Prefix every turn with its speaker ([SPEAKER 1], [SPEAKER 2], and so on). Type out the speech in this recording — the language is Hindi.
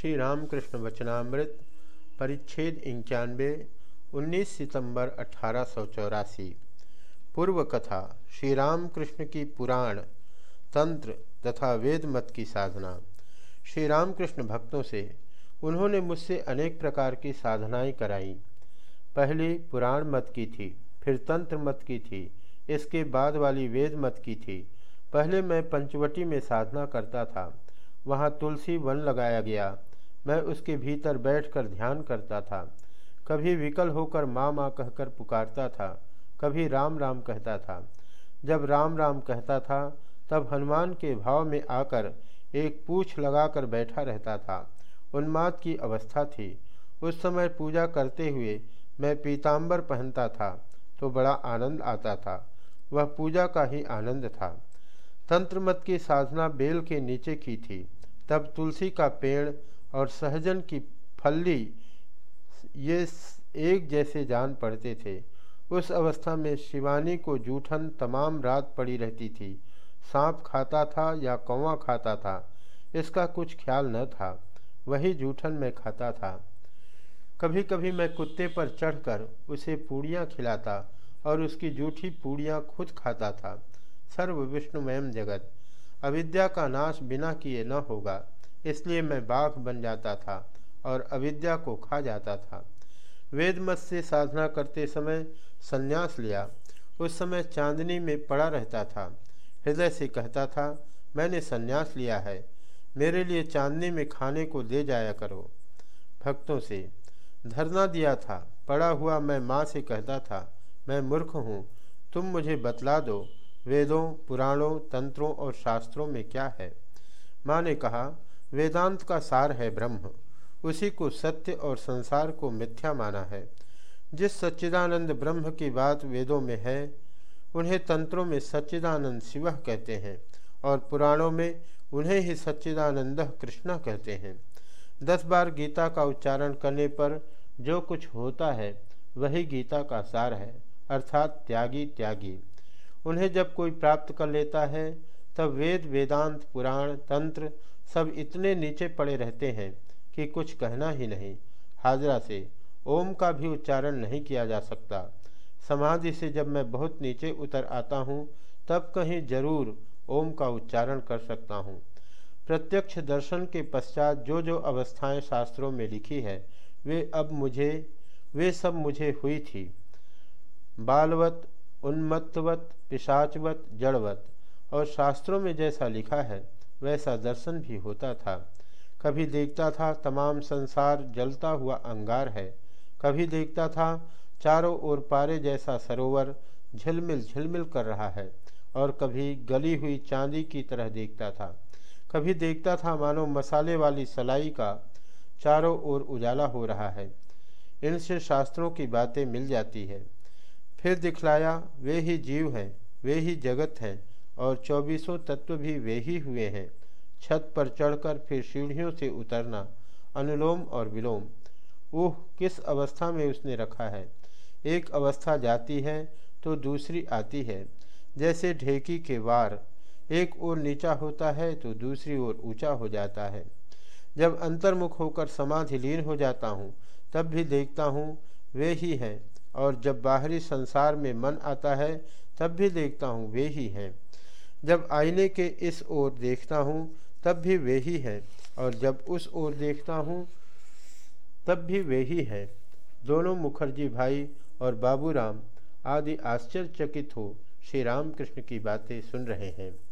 [SPEAKER 1] श्री रामकृष्ण वचनामृत, परिच्छेद इक्यानवे 19 सितंबर अठारह सौ चौरासी। पूर्व कथा श्री रामकृष्ण की पुराण, तंत्र तथा वेद मत की साधना। श्री रामकृष्ण भक्तों से, उन्होंने मुझसे अनेक प्रकार की साधनाएँ कराई। पहली पुराण मत की थी, फिर तंत्र मत की थी, इसके बाद वाली वेद मत की थी। पहले मैं पंचवटी में साधना करता था, वहाँ तुलसी वन लगाया गया मैं उसके भीतर बैठकर ध्यान करता था। कभी विकल होकर माँ माँ कहकर पुकारता था, कभी राम राम कहता था। जब राम राम कहता था, तब हनुमान के भाव में आकर एक पूछ लगाकर बैठा रहता था। उन्माद की अवस्था थी। उस समय पूजा करते हुए मैं पीताम्बर पहनता था तो बड़ा आनंद आता था। वह पूजा का ही आनंद था। तंत्र मत की साधना बेल के नीचे की थी। तब तुलसी का पेड़ और सहजन की फल्ली ये एक जैसे जान पड़ते थे। उस अवस्था में शिवानी को जूठन तमाम रात पड़ी रहती थी। सांप खाता था या कौवा खाता था, इसका कुछ ख्याल न था। वही जूठन में खाता था। कभी कभी मैं कुत्ते पर चढ़कर उसे पूड़ियाँ खिलाता और उसकी जूठी पूड़ियाँ खुद खाता था। सर्व विष्णुमयम जगत, अविद्या का नाश बिना किए न होगा। इसलिए मैं बाघ बन जाता था और अविद्या को खा जाता था। वेद मत से साधना करते समय संन्यास लिया। उस समय चांदनी में पड़ा रहता था। हृदय से कहता था, मैंने संन्यास लिया है। मेरे लिए चांदनी में खाने को दे जाया करो। भक्तों से, धरना दिया था। पड़ा हुआ मैं माँ से कहता था, मैं मूर्ख हूँ। तुम मुझे बतला दो, वेदों, पुराणों, तंत्रों और शास्त्रों में क्या है? माँ ने कहा वेदांत का सार है ब्रह्म। उसी को सत्य और संसार को मिथ्या माना है। जिस सच्चिदानंद ब्रह्म की बात वेदों में है, उन्हें तंत्रों में सच्चिदानंद शिव कहते हैं और पुराणों में उन्हें ही सच्चिदानंद कृष्ण कहते हैं। दस बार गीता का उच्चारण करने पर जो कुछ होता है, वही गीता का सार है, अर्थात त्यागी त्यागी। उन्हें जब कोई प्राप्त कर लेता है, तब वेद, वेदांत, पुराण, तंत्र सब इतने नीचे पड़े रहते हैं कि कुछ कहना ही नहीं। हाजरा से, ओम का भी उच्चारण नहीं किया जा सकता। समाधि से जब मैं बहुत नीचे उतर आता हूँ, तब कहीं ज़रूर ओम का उच्चारण कर सकता हूँ। प्रत्यक्ष दर्शन के पश्चात जो जो अवस्थाएँ शास्त्रों में लिखी है, वे अब मुझे, वे सब मुझे हुई थी। बालवत, उन्मत्तवत, पिशाचवत, जड़वत और शास्त्रों में जैसा लिखा है वैसा दर्शन भी होता था। कभी देखता था तमाम संसार जलता हुआ अंगार है। कभी देखता था चारों ओर पारे जैसा सरोवर झिलमिल झिलमिल कर रहा है और कभी गली हुई चांदी की तरह देखता था। कभी देखता था मानो मसाले वाली सलाई का चारों ओर उजाला हो रहा है। इनसे शास्त्रों की बातें मिल जाती है। फिर दिखलाया, वे ही जीव हैं, वे ही जगत हैं और चौबीसों तत्व भी वे ही हुए हैं। छत पर चढ़कर फिर सीढ़ियों से उतरना, अनुलोम और विलोम। ऊह किस अवस्था में उसने रखा है? एक अवस्था जाती है तो दूसरी आती है। जैसे ढेकी के वार, एक ओर नीचा होता है तो दूसरी ओर ऊँचा हो जाता है। जब अंतर्मुख होकर समाधि लीन हो जाता हूँ, तब भी देखता हूँ वे ही हैं, और जब बाहरी संसार में मन आता है, तब भी देखता हूँ वे ही हैं। जब आईने के इस ओर देखता हूँ, तब भी वे ही हैं। और जब उस ओर देखता हूँ, तब भी वे ही हैं। दोनों मुखर्जी भाई और बाबूराम आदि आश्चर्यचकित हो श्री रामकृष्ण की बातें सुन रहे हैं।